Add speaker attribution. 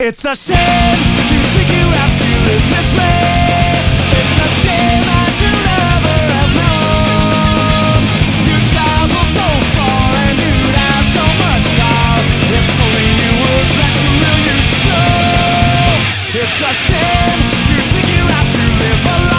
Speaker 1: It's a shame you think you have to live this way. It's a shame that you never have known. You travel so far and you'd have so much power. If only you would let the real you show. It's a shame you think you have to live alone.